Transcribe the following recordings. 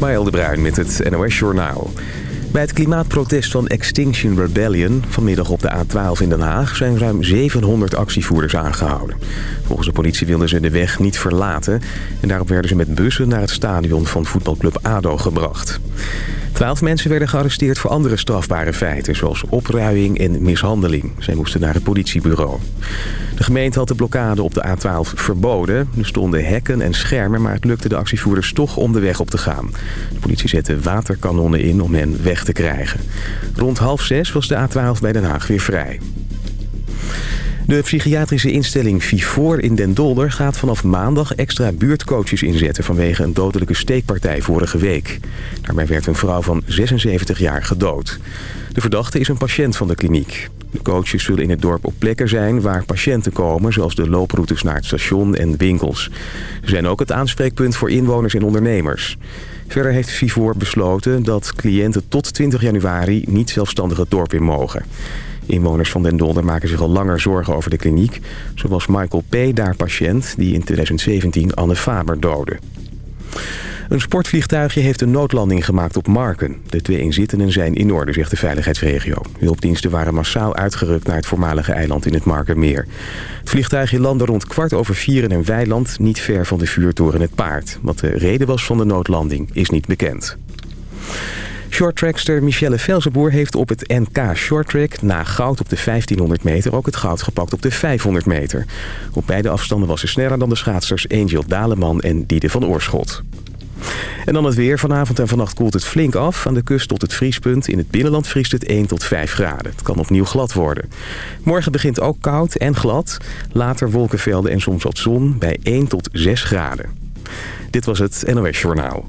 Ismaël de Bruin met het NOS Journaal. Bij het klimaatprotest van Extinction Rebellion vanmiddag op de A12 in Den Haag... zijn ruim 700 actievoerders aangehouden. Volgens de politie wilden ze de weg niet verlaten... en daarop werden ze met bussen naar het stadion van voetbalclub ADO gebracht. Twaalf mensen werden gearresteerd voor andere strafbare feiten... zoals opruiing en mishandeling. Zij moesten naar het politiebureau. De gemeente had de blokkade op de A12 verboden. Er stonden hekken en schermen, maar het lukte de actievoerders toch om de weg op te gaan. De politie zette waterkanonnen in om hen weg te krijgen. Rond half zes was de A12 bij Den Haag weer vrij. De psychiatrische instelling Vivoor in Den Dolder gaat vanaf maandag extra buurtcoaches inzetten vanwege een dodelijke steekpartij vorige week. Daarbij werd een vrouw van 76 jaar gedood. De verdachte is een patiënt van de kliniek. De coaches zullen in het dorp op plekken zijn waar patiënten komen... zoals de looproutes naar het station en winkels. Ze zijn ook het aanspreekpunt voor inwoners en ondernemers. Verder heeft Vivoor besloten dat cliënten tot 20 januari... niet zelfstandig het dorp in mogen. Inwoners van Den Dolder maken zich al langer zorgen over de kliniek. Zoals Michael P., daar patiënt, die in 2017 Anne Faber doodde. Een sportvliegtuigje heeft een noodlanding gemaakt op Marken. De twee inzittenden zijn in orde, zegt de veiligheidsregio. Hulpdiensten waren massaal uitgerukt naar het voormalige eiland in het Markenmeer. Het vliegtuigje landde rond kwart over vier in een weiland... niet ver van de vuurtoren Het Paard. Wat de reden was van de noodlanding is niet bekend. Shorttrackster Michelle Velzenboer heeft op het NK Shorttrack... na goud op de 1500 meter ook het goud gepakt op de 500 meter. Op beide afstanden was ze sneller dan de schaatsers Angel Daleman en Diede van Oorschot. En dan het weer. Vanavond en vannacht koelt het flink af. Aan de kust tot het vriespunt. In het binnenland vriest het 1 tot 5 graden. Het kan opnieuw glad worden. Morgen begint ook koud en glad. Later wolkenvelden en soms wat zon bij 1 tot 6 graden. Dit was het NOS Journaal.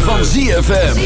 Van ZFM.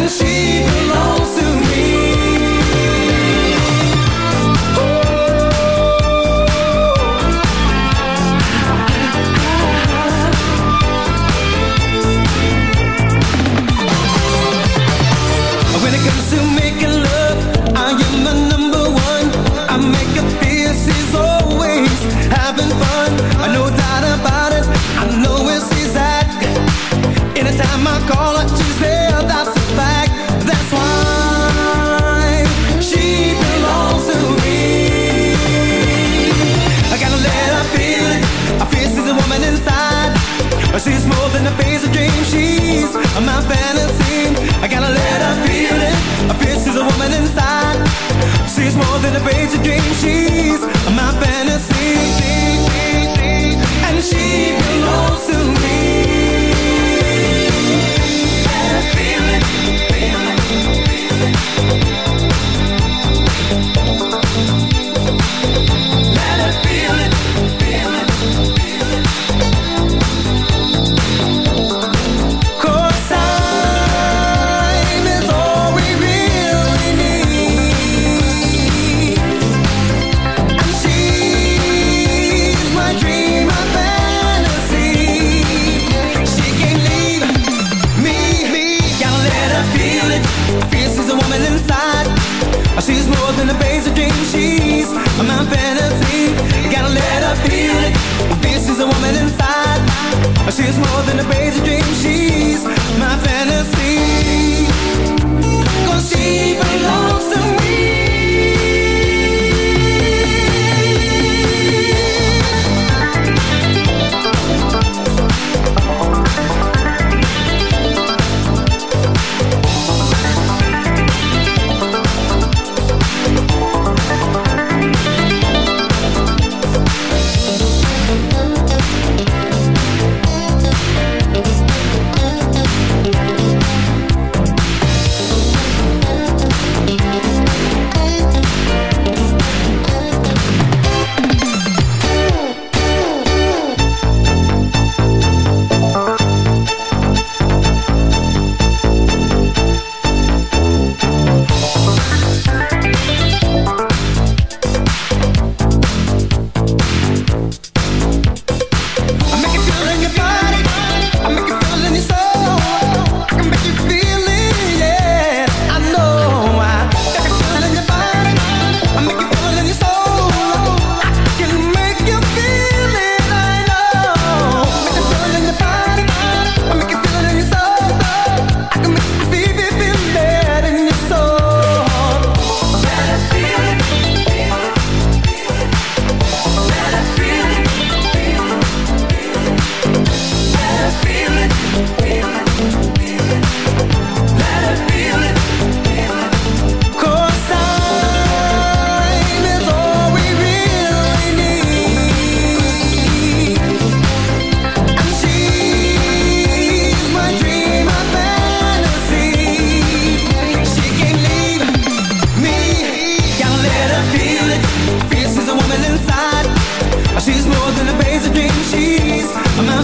And she belongs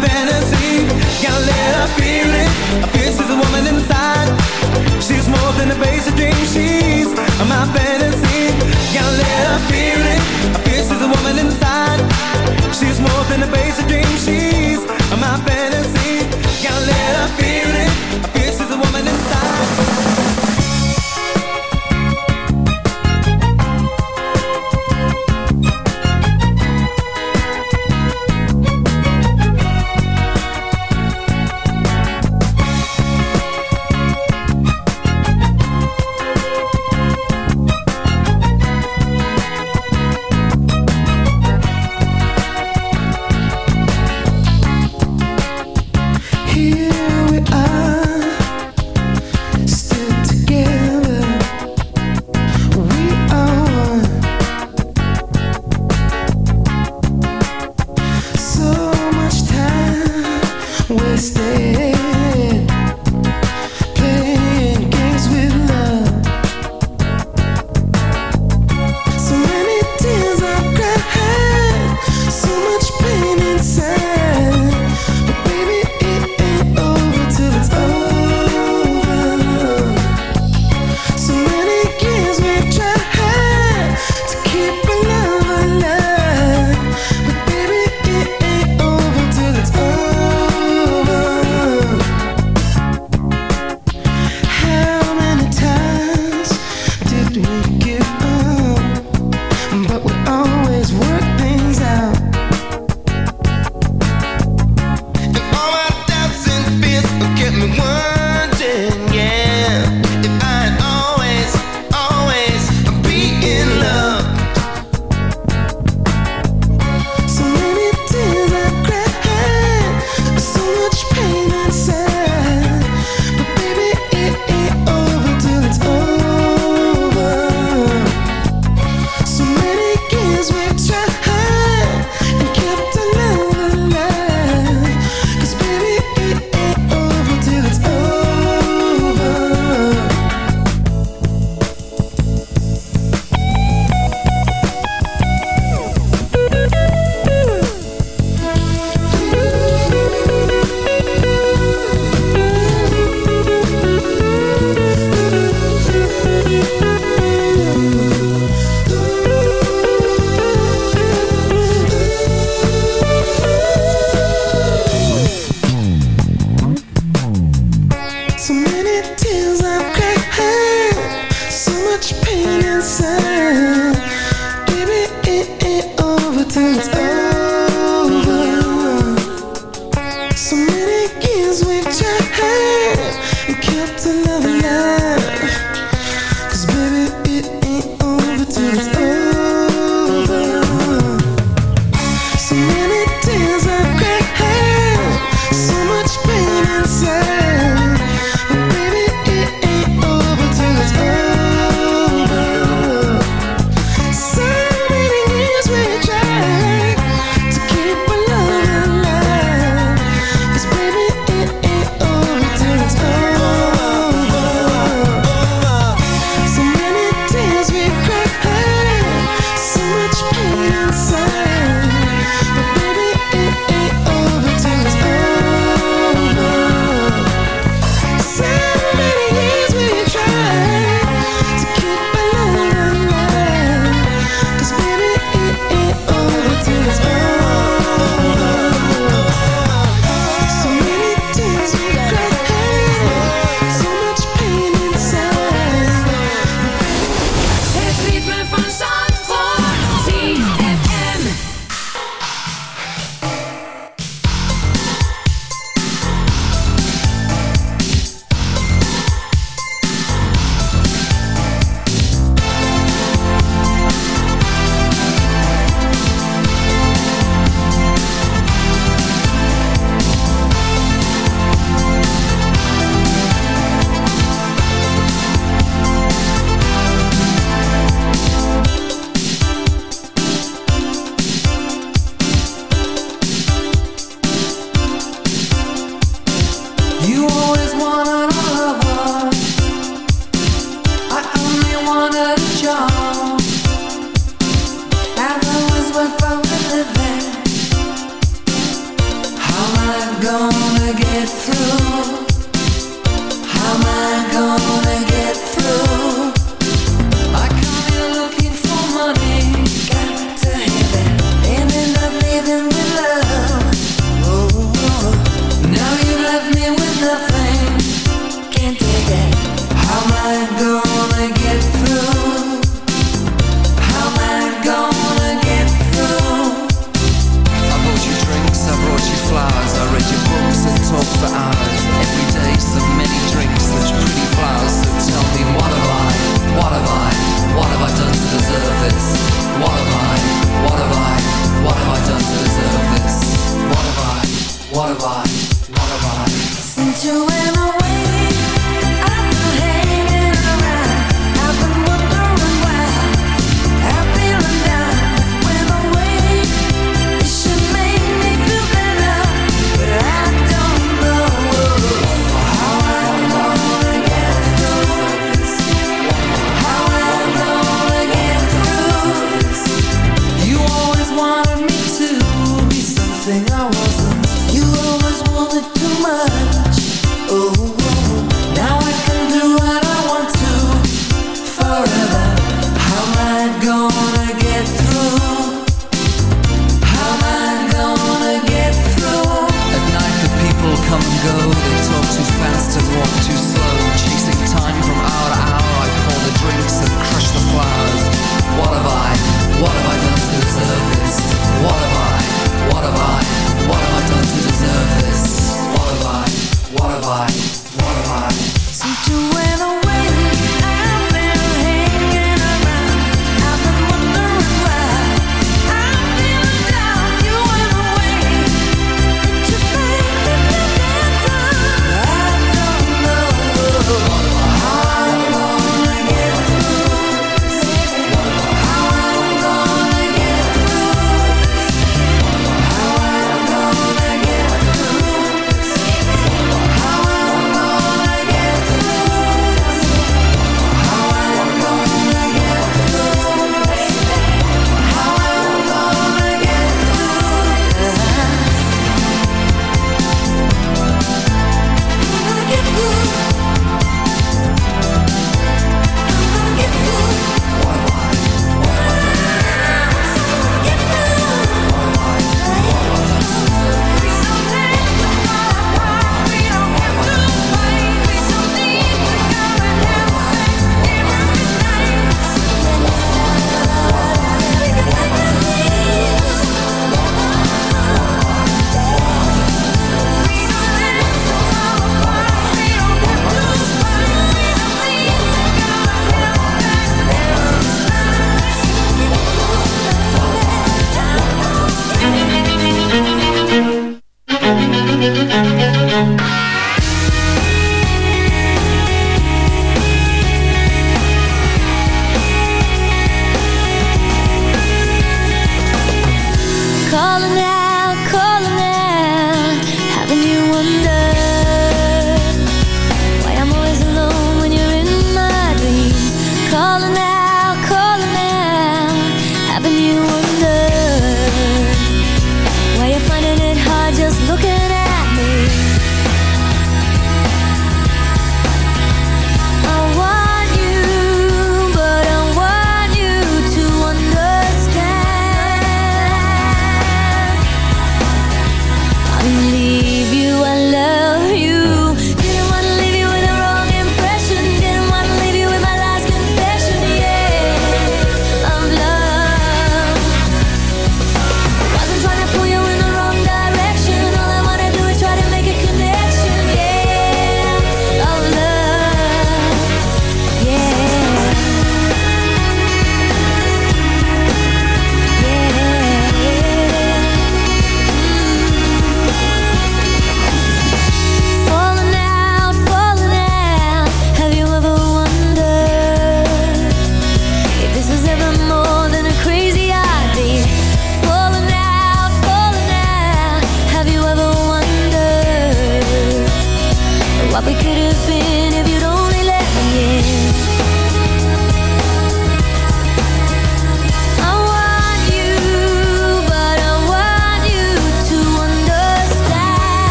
been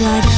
like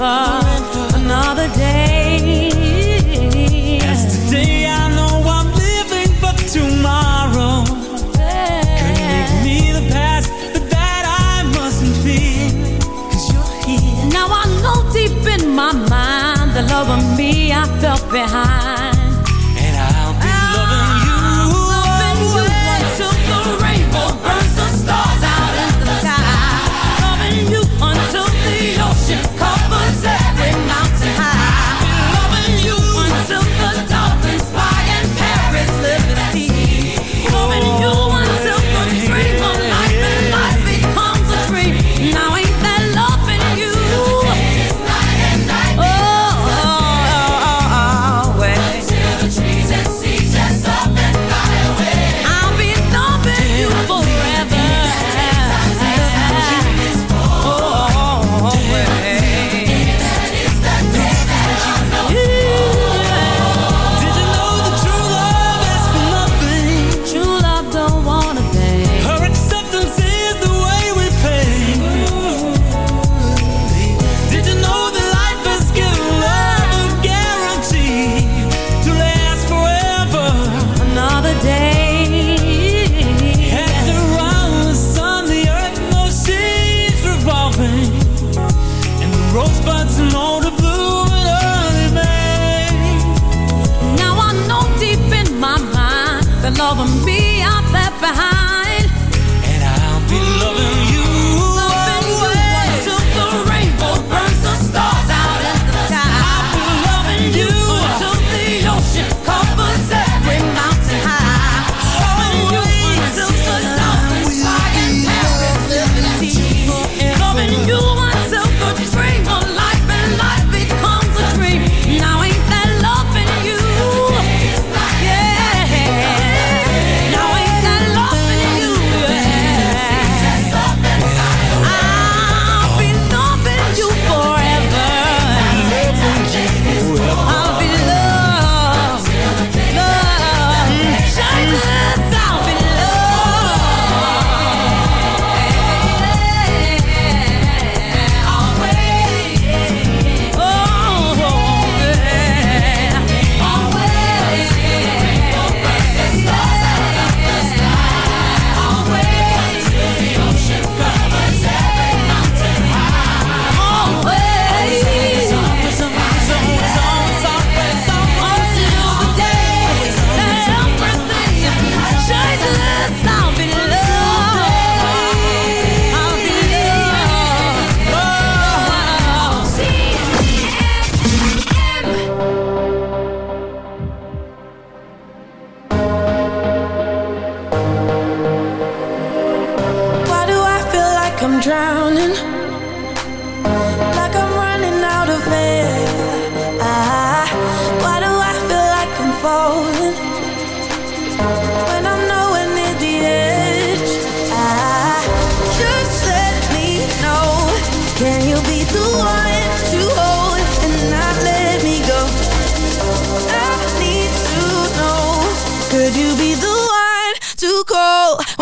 far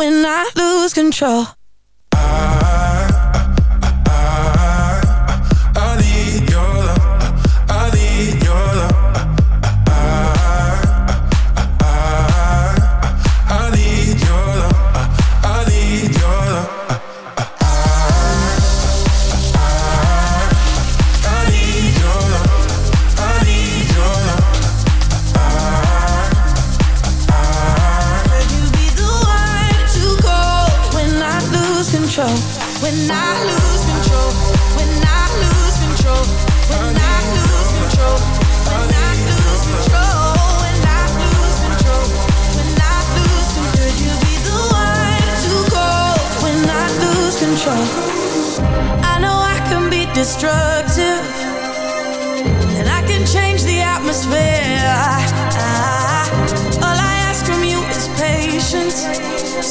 when I lose control?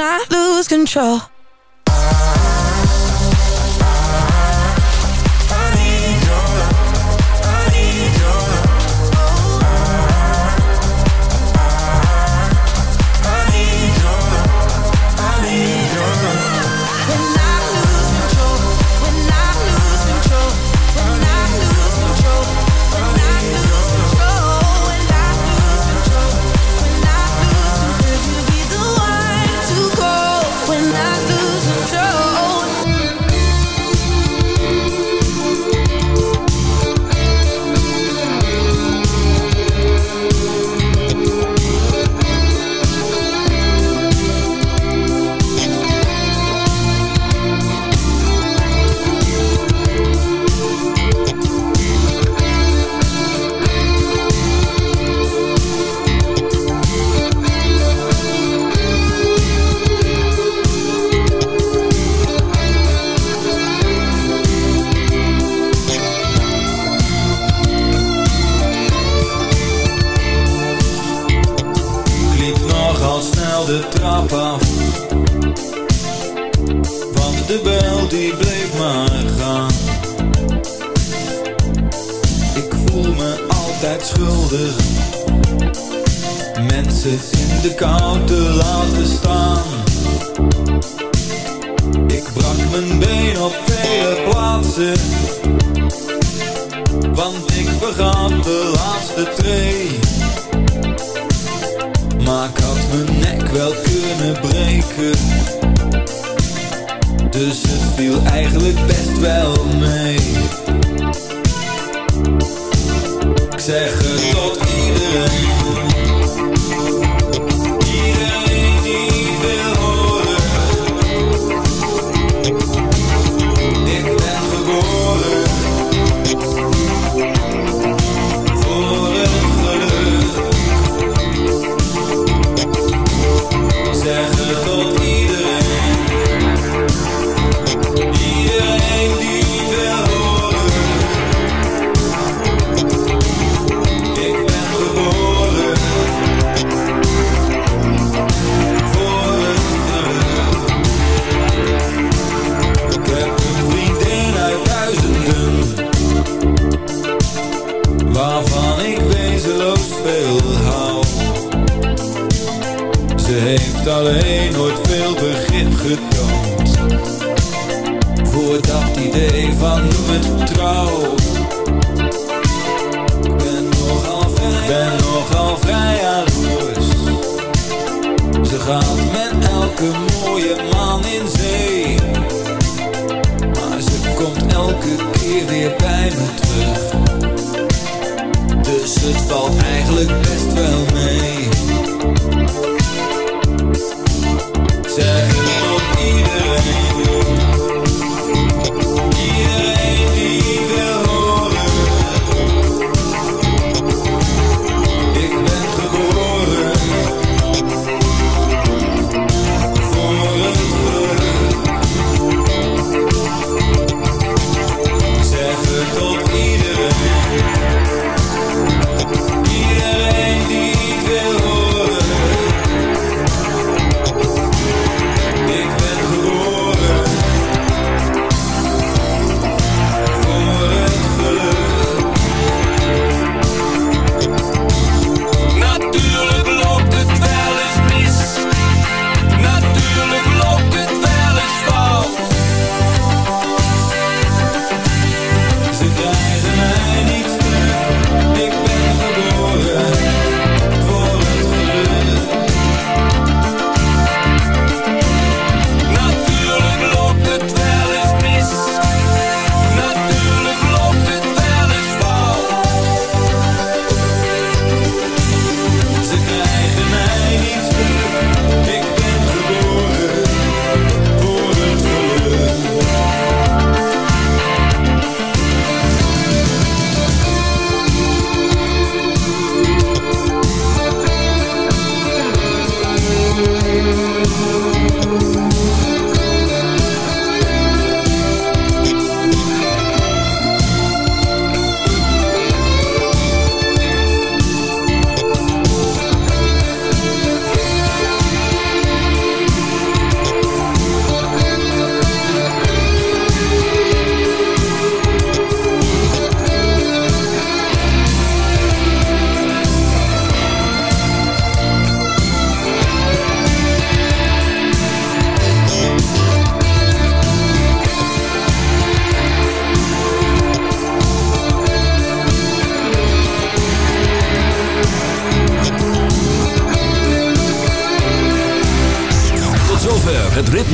I lose control.